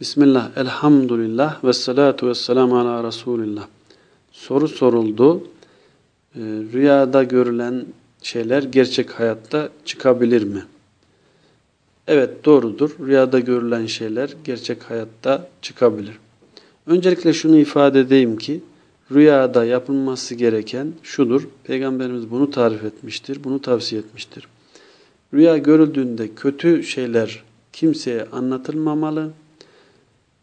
Bismillah, elhamdülillah ve salatu ve selamu ala Resulillah. Soru soruldu. Ee, rüyada görülen şeyler gerçek hayatta çıkabilir mi? Evet doğrudur. Rüyada görülen şeyler gerçek hayatta çıkabilir. Öncelikle şunu ifade edeyim ki rüyada yapılması gereken şudur. Peygamberimiz bunu tarif etmiştir, bunu tavsiye etmiştir. Rüya görüldüğünde kötü şeyler kimseye anlatılmamalı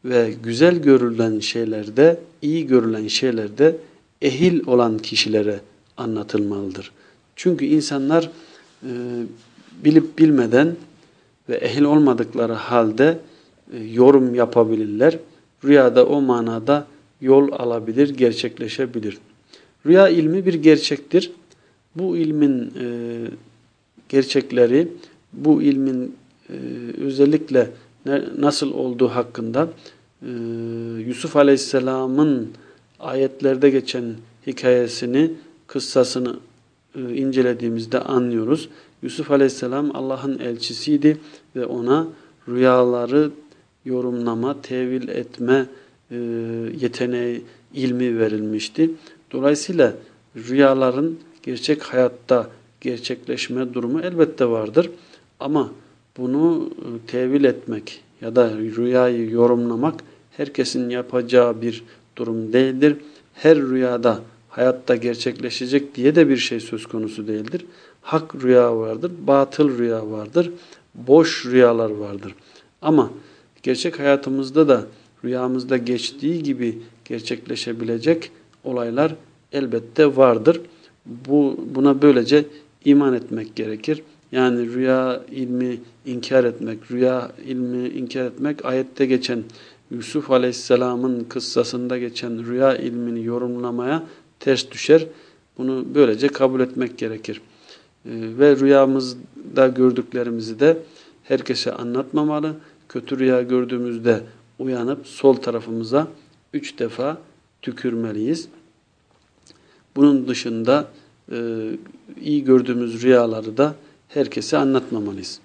ve güzel görülen şeylerde, iyi görülen şeylerde ehil olan kişilere anlatılmalıdır. Çünkü insanlar e, bilip bilmeden ve ehil olmadıkları halde e, yorum yapabilirler. Rüyada o manada yol alabilir, gerçekleşebilir. Rüya ilmi bir gerçektir. Bu ilmin e, gerçekleri, bu ilmin e, özellikle ne, nasıl olduğu hakkında e, Yusuf Aleyhisselam'ın ayetlerde geçen hikayesini, kıssasını e, incelediğimizde anlıyoruz. Yusuf Aleyhisselam Allah'ın elçisiydi ve ona rüyaları yorumlama, tevil etme e, yeteneği, ilmi verilmişti. Dolayısıyla rüyaların gerçek hayatta gerçekleşme durumu elbette vardır. Ama bunu e, tevil etmek ya da rüyayı yorumlamak herkesin yapacağı bir durum değildir. Her rüyada hayatta gerçekleşecek diye de bir şey söz konusu değildir. Hak rüya vardır, batıl rüya vardır, boş rüyalar vardır. Ama gerçek hayatımızda da rüyamızda geçtiği gibi gerçekleşebilecek olaylar elbette vardır. Bu buna böylece iman etmek gerekir. Yani rüya ilmi inkar etmek, rüya ilmi inkar etmek ayette geçen Yusuf Aleyhisselam'ın kıssasında geçen rüya ilmini yorumlamaya ters düşer. Bunu böylece kabul etmek gerekir. Ee, ve rüyamızda gördüklerimizi de herkese anlatmamalı. Kötü rüya gördüğümüzde uyanıp sol tarafımıza üç defa tükürmeliyiz. Bunun dışında e, iyi gördüğümüz rüyaları da herkese anlatmamalıyız.